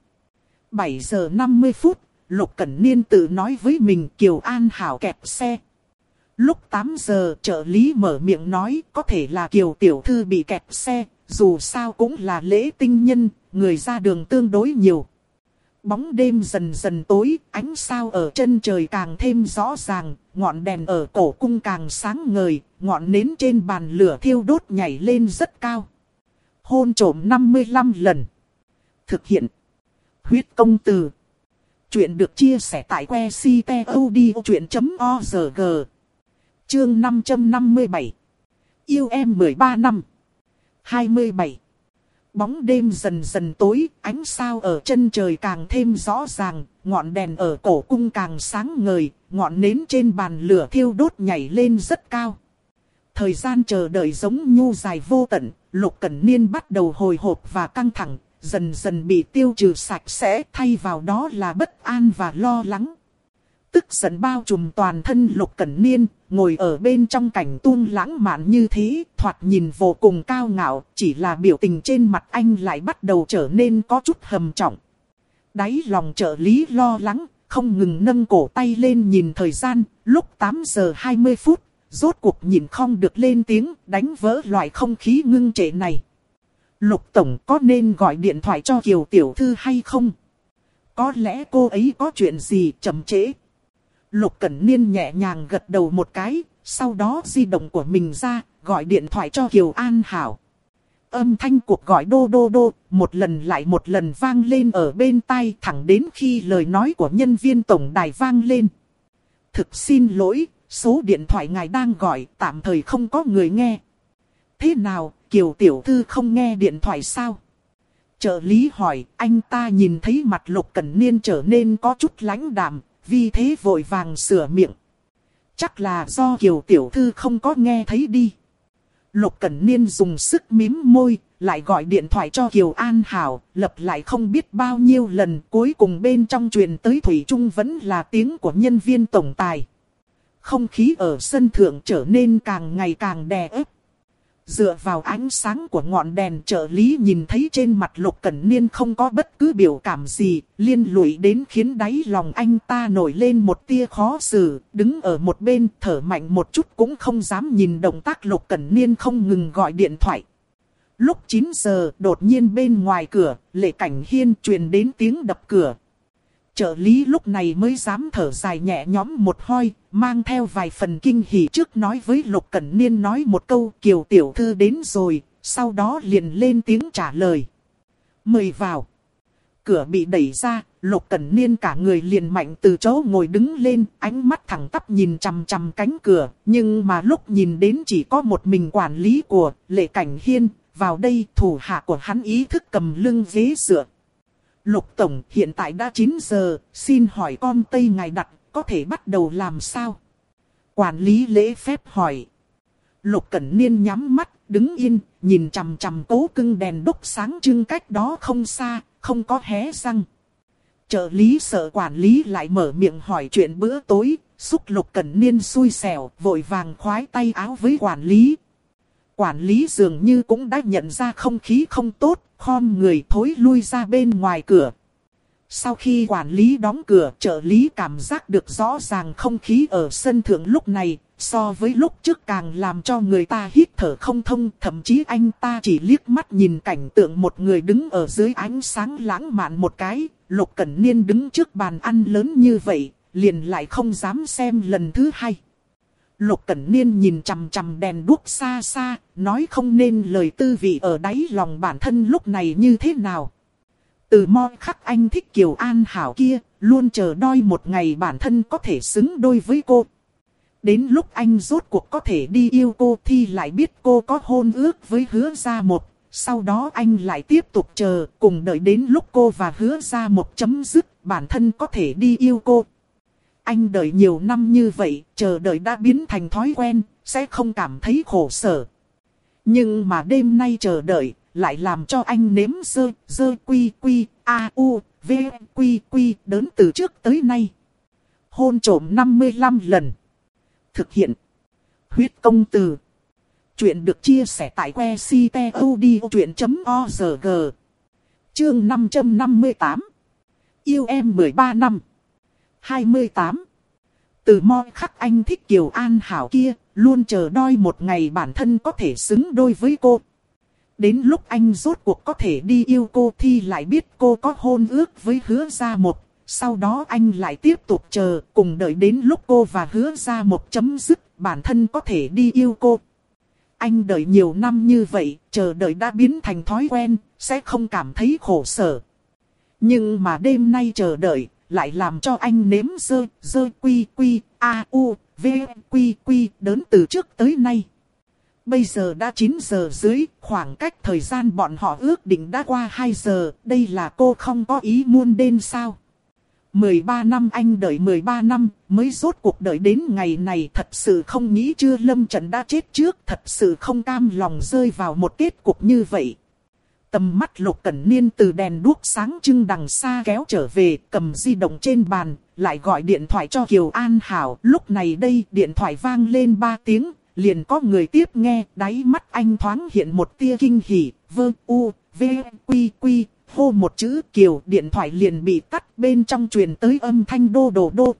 7 giờ 50 phút, Lục Cẩn Niên tự nói với mình Kiều An Hảo kẹp xe. Lúc 8 giờ trợ lý mở miệng nói có thể là Kiều Tiểu Thư bị kẹp xe, dù sao cũng là lễ tinh nhân, người ra đường tương đối nhiều. Bóng đêm dần dần tối, ánh sao ở chân trời càng thêm rõ ràng, ngọn đèn ở cổ cung càng sáng ngời, ngọn nến trên bàn lửa thiêu đốt nhảy lên rất cao. Hôn trổm 55 lần. Thực hiện. Huyết công từ. Chuyện được chia sẻ tại que ctod.org. Chương 557 Yêu em 13 năm 27 Bóng đêm dần dần tối, ánh sao ở chân trời càng thêm rõ ràng, ngọn đèn ở cổ cung càng sáng ngời, ngọn nến trên bàn lửa thiêu đốt nhảy lên rất cao. Thời gian chờ đợi giống nhu dài vô tận, Lục Cẩn Niên bắt đầu hồi hộp và căng thẳng, dần dần bị tiêu trừ sạch sẽ, thay vào đó là bất an và lo lắng. Tức giận bao trùm toàn thân Lục Cẩn Niên, ngồi ở bên trong cảnh tuôn lãng mạn như thế, thoạt nhìn vô cùng cao ngạo, chỉ là biểu tình trên mặt anh lại bắt đầu trở nên có chút hầm trọng. Đáy lòng trợ lý lo lắng, không ngừng nâng cổ tay lên nhìn thời gian, lúc 8 giờ 20 phút, rốt cuộc nhìn không được lên tiếng, đánh vỡ loại không khí ngưng trệ này. Lục Tổng có nên gọi điện thoại cho Kiều Tiểu Thư hay không? Có lẽ cô ấy có chuyện gì chậm trễ. Lục Cẩn Niên nhẹ nhàng gật đầu một cái, sau đó di động của mình ra, gọi điện thoại cho Kiều An Hảo. Âm thanh cuộc gọi đô đô đô, một lần lại một lần vang lên ở bên tai thẳng đến khi lời nói của nhân viên tổng đài vang lên. Thực xin lỗi, số điện thoại ngài đang gọi tạm thời không có người nghe. Thế nào, Kiều Tiểu Thư không nghe điện thoại sao? Trợ lý hỏi, anh ta nhìn thấy mặt Lục Cẩn Niên trở nên có chút lãnh đạm, vì thế vội vàng sửa miệng. Chắc là do Kiều Tiểu Thư không có nghe thấy đi. Lục Cẩn Niên dùng sức mím môi, lại gọi điện thoại cho Kiều An Hảo, lập lại không biết bao nhiêu lần, cuối cùng bên trong truyền tới Thủy Trung vẫn là tiếng của nhân viên tổng tài. Không khí ở sân thượng trở nên càng ngày càng đè ép. Dựa vào ánh sáng của ngọn đèn trợ lý nhìn thấy trên mặt Lục Cẩn Niên không có bất cứ biểu cảm gì, liên lụy đến khiến đáy lòng anh ta nổi lên một tia khó xử, đứng ở một bên thở mạnh một chút cũng không dám nhìn động tác Lục Cẩn Niên không ngừng gọi điện thoại. Lúc 9 giờ đột nhiên bên ngoài cửa, lệ cảnh hiên truyền đến tiếng đập cửa, Trợ lý lúc này mới dám thở dài nhẹ nhõm một hoi, mang theo vài phần kinh hỉ trước nói với Lục Cẩn Niên nói một câu Kiều Tiểu Thư đến rồi, sau đó liền lên tiếng trả lời. Mời vào. Cửa bị đẩy ra, Lục Cẩn Niên cả người liền mạnh từ chỗ ngồi đứng lên, ánh mắt thẳng tắp nhìn chằm chằm cánh cửa, nhưng mà lúc nhìn đến chỉ có một mình quản lý của Lệ Cảnh Hiên, vào đây thủ hạ của hắn ý thức cầm lưng ghế dựa, Lục Tổng hiện tại đã 9 giờ, xin hỏi con Tây ngài đặt, có thể bắt đầu làm sao? Quản lý lễ phép hỏi. Lục Cẩn Niên nhắm mắt, đứng yên, nhìn chằm chằm cố cưng đèn đúc sáng trưng cách đó không xa, không có hé răng. Trợ lý sợ quản lý lại mở miệng hỏi chuyện bữa tối, xúc Lục Cẩn Niên xui xẻo, vội vàng khoái tay áo với quản lý. Quản lý dường như cũng đã nhận ra không khí không tốt, khom người thối lui ra bên ngoài cửa. Sau khi quản lý đóng cửa, trợ lý cảm giác được rõ ràng không khí ở sân thượng lúc này, so với lúc trước càng làm cho người ta hít thở không thông. Thậm chí anh ta chỉ liếc mắt nhìn cảnh tượng một người đứng ở dưới ánh sáng lãng mạn một cái, Lục Cẩn Niên đứng trước bàn ăn lớn như vậy, liền lại không dám xem lần thứ hai. Lục Cẩn Niên nhìn chằm chằm đèn đuốc xa xa, nói không nên lời tư vị ở đáy lòng bản thân lúc này như thế nào. Từ mo khắc anh thích Kiều An Hảo kia, luôn chờ đôi một ngày bản thân có thể xứng đôi với cô. Đến lúc anh rốt cuộc có thể đi yêu cô thì lại biết cô có hôn ước với hứa gia một. Sau đó anh lại tiếp tục chờ, cùng đợi đến lúc cô và hứa gia một chấm dứt, bản thân có thể đi yêu cô. Anh đợi nhiều năm như vậy, chờ đợi đã biến thành thói quen, sẽ không cảm thấy khổ sở. Nhưng mà đêm nay chờ đợi, lại làm cho anh nếm dơ, dơ quy quy, a u, v quy quy, đớn từ trước tới nay. Hôn trổm 55 lần. Thực hiện. Huyết công từ. Chuyện được chia sẻ tại que ctod.org. Chương 558. Yêu em 13 năm. 28. Từ mo khắc anh thích Kiều An Hảo kia, luôn chờ đôi một ngày bản thân có thể xứng đôi với cô. Đến lúc anh rốt cuộc có thể đi yêu cô thì lại biết cô có hôn ước với hứa gia một. Sau đó anh lại tiếp tục chờ, cùng đợi đến lúc cô và hứa gia một chấm dứt, bản thân có thể đi yêu cô. Anh đợi nhiều năm như vậy, chờ đợi đã biến thành thói quen, sẽ không cảm thấy khổ sở. Nhưng mà đêm nay chờ đợi, lại làm cho anh nếm dơ, dơ quy quy, a u, V, Quy, Quy, đớn từ trước tới nay. Bây giờ đã 9 giờ dưới, khoảng cách thời gian bọn họ ước định đã qua 2 giờ, đây là cô không có ý muôn đến sao? 13 năm anh đợi 13 năm, mới rốt cuộc đợi đến ngày này thật sự không nghĩ chưa lâm trận đã chết trước, thật sự không cam lòng rơi vào một kết cục như vậy. Tầm mắt lục cẩn niên từ đèn đuốc sáng trưng đằng xa kéo trở về, cầm di động trên bàn, lại gọi điện thoại cho Kiều An Hảo. Lúc này đây điện thoại vang lên 3 tiếng, liền có người tiếp nghe, đáy mắt anh thoáng hiện một tia kinh hỉ, vơ u, v, quy quy, hô một chữ Kiều điện thoại liền bị tắt bên trong truyền tới âm thanh đô đồ đô.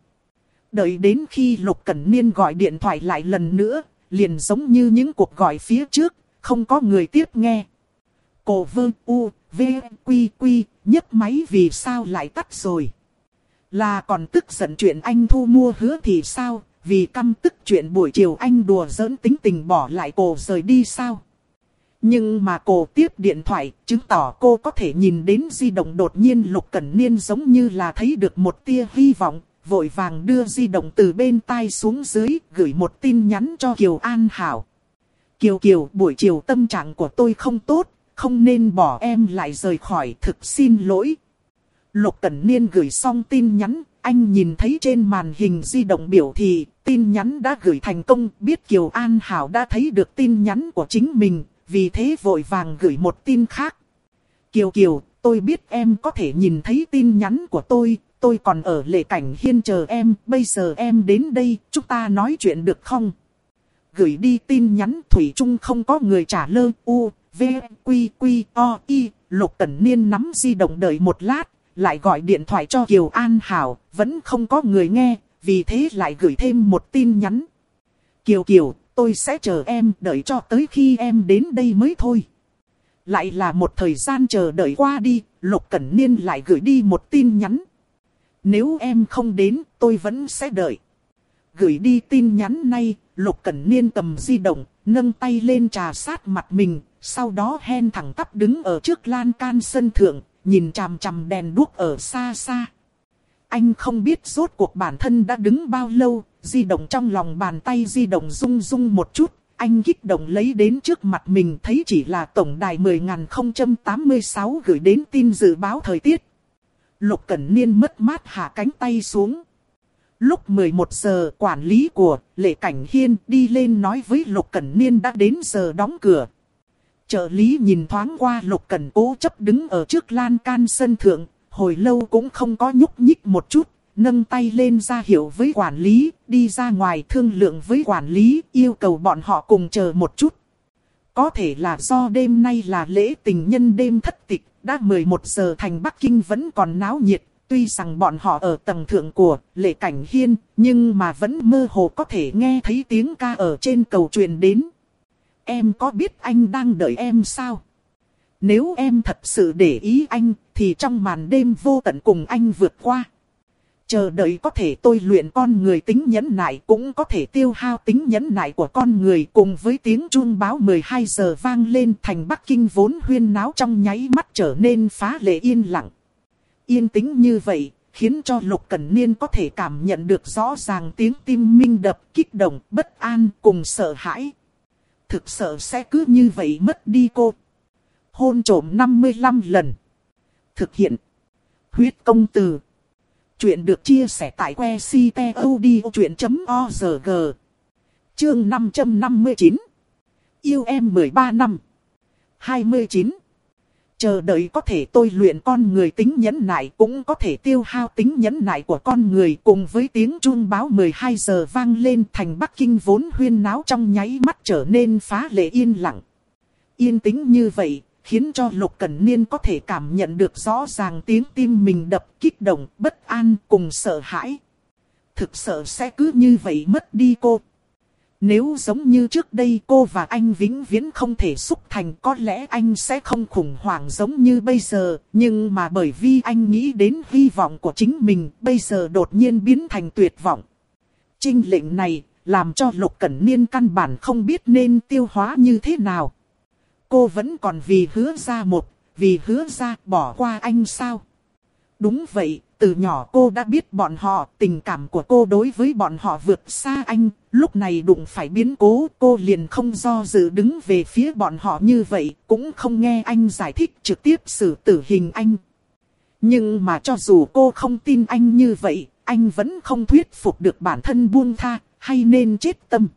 Đợi đến khi Lục Cẩn Niên gọi điện thoại lại lần nữa, liền giống như những cuộc gọi phía trước, không có người tiếp nghe. Cổ vơ u, v, quy quy, nhấc máy vì sao lại tắt rồi. Là còn tức giận chuyện anh thu mua hứa thì sao, vì căm tức chuyện buổi chiều anh đùa giỡn tính tình bỏ lại cổ rời đi sao. Nhưng mà cô tiếp điện thoại, chứng tỏ cô có thể nhìn đến di động đột nhiên Lục Cẩn Niên giống như là thấy được một tia hy vọng, vội vàng đưa di động từ bên tai xuống dưới, gửi một tin nhắn cho Kiều An Hảo. Kiều Kiều, buổi chiều tâm trạng của tôi không tốt, không nên bỏ em lại rời khỏi, thực xin lỗi. Lục Cẩn Niên gửi xong tin nhắn, anh nhìn thấy trên màn hình di động biểu thị, tin nhắn đã gửi thành công, biết Kiều An Hảo đã thấy được tin nhắn của chính mình, vì thế vội vàng gửi một tin khác. Kiều Kiều, tôi biết em có thể nhìn thấy tin nhắn của tôi, tôi còn ở lệ cảnh hiên chờ em, bây giờ em đến đây, chúng ta nói chuyện được không? Gửi đi tin nhắn Thủy Trung không có người trả lời, u, v, quy, quy, o, y, Lục Cẩn Niên nắm di động đợi một lát, lại gọi điện thoại cho Kiều An Hảo, vẫn không có người nghe, vì thế lại gửi thêm một tin nhắn. Kiều Kiều, tôi sẽ chờ em đợi cho tới khi em đến đây mới thôi. Lại là một thời gian chờ đợi qua đi, Lục Cẩn Niên lại gửi đi một tin nhắn. Nếu em không đến, tôi vẫn sẽ đợi. Gửi đi tin nhắn này, Lục Cẩn Niên cầm di động, nâng tay lên trà sát mặt mình, sau đó hen thẳng tắp đứng ở trước lan can sân thượng, nhìn chằm chằm đèn đuốc ở xa xa. Anh không biết rốt cuộc bản thân đã đứng bao lâu, di động trong lòng bàn tay di động rung rung một chút, anh kích động lấy đến trước mặt mình thấy chỉ là tổng đài 10.086 gửi đến tin dự báo thời tiết. Lục Cẩn Niên mất mát hạ cánh tay xuống. Lúc 11 giờ quản lý của Lệ Cảnh Hiên đi lên nói với Lục Cẩn Niên đã đến giờ đóng cửa. Trợ lý nhìn thoáng qua Lục Cẩn cố chấp đứng ở trước lan can sân thượng, hồi lâu cũng không có nhúc nhích một chút, nâng tay lên ra hiệu với quản lý, đi ra ngoài thương lượng với quản lý, yêu cầu bọn họ cùng chờ một chút. Có thể là do đêm nay là lễ tình nhân đêm thất tịch, đã 11 giờ thành Bắc Kinh vẫn còn náo nhiệt, tuy rằng bọn họ ở tầng thượng của lễ cảnh hiên, nhưng mà vẫn mơ hồ có thể nghe thấy tiếng ca ở trên cầu truyền đến. Em có biết anh đang đợi em sao? Nếu em thật sự để ý anh, thì trong màn đêm vô tận cùng anh vượt qua. Chờ đợi có thể tôi luyện con người tính nhẫn nại cũng có thể tiêu hao tính nhẫn nại của con người cùng với tiếng chuông báo 12 giờ vang lên thành Bắc Kinh vốn huyên náo trong nháy mắt trở nên phá lệ yên lặng. Yên tĩnh như vậy, khiến cho Lục Cẩn Niên có thể cảm nhận được rõ ràng tiếng tim minh đập, kích động, bất an cùng sợ hãi. Thực sợ sẽ cứ như vậy mất đi cô. Hôn trổm 55 lần. Thực hiện. Huyết công từ. Chuyện được chia sẻ tại que ctod.org. Chương 559. Yêu em 13 năm. 29. Chờ đợi có thể tôi luyện con người tính nhẫn nại cũng có thể tiêu hao tính nhẫn nại của con người cùng với tiếng chuông báo 12 giờ vang lên thành Bắc Kinh vốn huyên náo trong nháy mắt trở nên phá lệ yên lặng. Yên tĩnh như vậy, khiến cho Lục Cẩn Niên có thể cảm nhận được rõ ràng tiếng tim mình đập kích động, bất an cùng sợ hãi. Thực sợ sẽ cứ như vậy mất đi cô. Nếu giống như trước đây cô và anh vĩnh viễn không thể xúc thành có lẽ anh sẽ không khủng hoảng giống như bây giờ. Nhưng mà bởi vì anh nghĩ đến hy vọng của chính mình bây giờ đột nhiên biến thành tuyệt vọng. Trinh lệnh này làm cho Lục Cẩn Niên căn bản không biết nên tiêu hóa như thế nào. Cô vẫn còn vì hứa ra một, vì hứa ra bỏ qua anh sao? Đúng vậy, từ nhỏ cô đã biết bọn họ, tình cảm của cô đối với bọn họ vượt xa anh, lúc này đụng phải biến cố, cô liền không do dự đứng về phía bọn họ như vậy, cũng không nghe anh giải thích trực tiếp xử tử hình anh. Nhưng mà cho dù cô không tin anh như vậy, anh vẫn không thuyết phục được bản thân buông tha, hay nên chết tâm.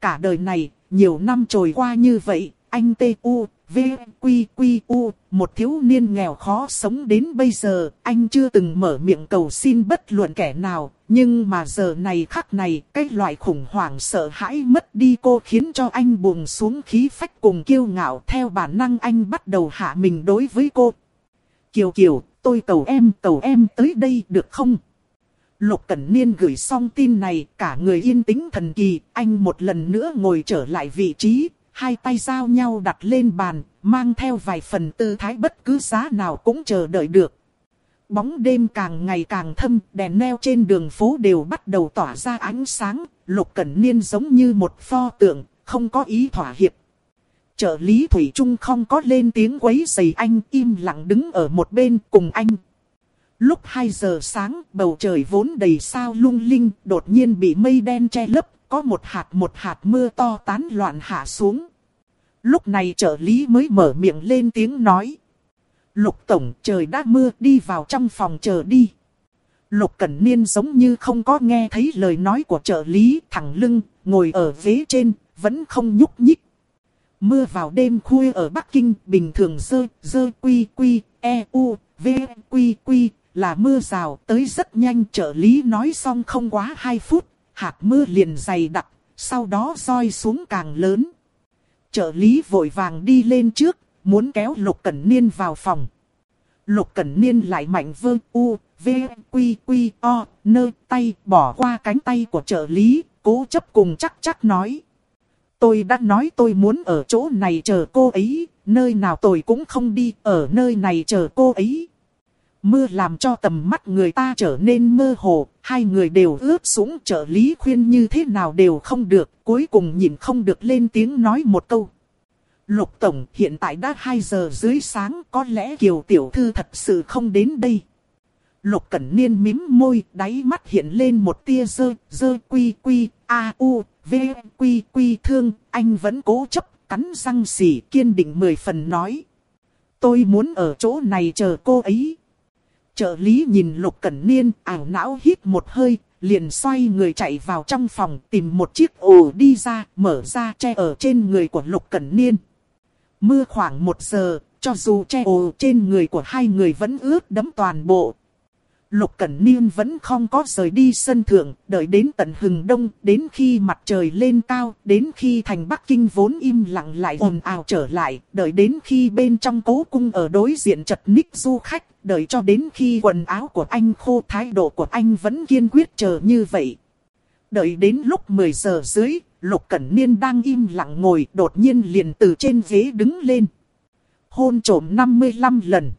Cả đời này, nhiều năm trôi qua như vậy, anh T.U. V, Quy, Quy, U, một thiếu niên nghèo khó sống đến bây giờ, anh chưa từng mở miệng cầu xin bất luận kẻ nào, nhưng mà giờ này khắc này, cái loại khủng hoảng sợ hãi mất đi cô khiến cho anh buồn xuống khí phách cùng kiêu ngạo theo bản năng anh bắt đầu hạ mình đối với cô. Kiều Kiều, tôi cầu em, cầu em tới đây được không? Lục Cẩn Niên gửi xong tin này, cả người yên tĩnh thần kỳ, anh một lần nữa ngồi trở lại vị trí, hai tay giao nhau đặt lên bàn, mang theo vài phần tư thái bất cứ giá nào cũng chờ đợi được. Bóng đêm càng ngày càng thâm, đèn neo trên đường phố đều bắt đầu tỏa ra ánh sáng, Lục Cẩn Niên giống như một pho tượng, không có ý thỏa hiệp. Trợ lý Thủy Trung không có lên tiếng quấy rầy anh, im lặng đứng ở một bên cùng anh. Lúc 2 giờ sáng, bầu trời vốn đầy sao lung linh, đột nhiên bị mây đen che lấp, có một hạt một hạt mưa to tán loạn hạ xuống. Lúc này trợ lý mới mở miệng lên tiếng nói. Lục tổng trời đã mưa đi vào trong phòng chờ đi. Lục Cẩn Niên giống như không có nghe thấy lời nói của trợ lý thẳng lưng, ngồi ở ghế trên, vẫn không nhúc nhích. Mưa vào đêm khuya ở Bắc Kinh bình thường rơi, rơi quy quy, e u, v quy quy, là mưa rào tới rất nhanh trợ lý nói xong không quá 2 phút, hạt mưa liền dày đặc, sau đó roi xuống càng lớn. Trợ lý vội vàng đi lên trước, muốn kéo Lục Cẩn Niên vào phòng. Lục Cẩn Niên lại mạnh vơ u, v, quy quy, o, nơ tay bỏ qua cánh tay của trợ lý, cố chấp cùng chắc chắc nói. Tôi đã nói tôi muốn ở chỗ này chờ cô ấy, nơi nào tôi cũng không đi, ở nơi này chờ cô ấy. Mưa làm cho tầm mắt người ta trở nên mơ hồ, hai người đều ướt sũng trợ lý khuyên như thế nào đều không được, cuối cùng nhìn không được lên tiếng nói một câu. Lục Tổng hiện tại đã 2 giờ dưới sáng có lẽ Kiều Tiểu Thư thật sự không đến đây. Lục Cẩn Niên mím môi, đáy mắt hiện lên một tia dơ, dơ quy quy, a u, v quy quy thương, anh vẫn cố chấp, cắn răng xỉ kiên định mười phần nói. Tôi muốn ở chỗ này chờ cô ấy. Trợ lý nhìn Lục Cẩn Niên, ảo não hít một hơi, liền xoay người chạy vào trong phòng tìm một chiếc ổ đi ra, mở ra che ở trên người của Lục Cẩn Niên. Mưa khoảng một giờ, cho dù che ổ trên người của hai người vẫn ướt đẫm toàn bộ. Lục Cẩn Niên vẫn không có rời đi sân thượng, đợi đến tận hừng đông, đến khi mặt trời lên cao, đến khi thành Bắc Kinh vốn im lặng lại ồn ào trở lại, đợi đến khi bên trong cố cung ở đối diện chật ních du khách, đợi cho đến khi quần áo của anh khô thái độ của anh vẫn kiên quyết chờ như vậy. Đợi đến lúc 10 giờ dưới, Lục Cẩn Niên đang im lặng ngồi đột nhiên liền từ trên ghế đứng lên. Hôn trổm 55 lần.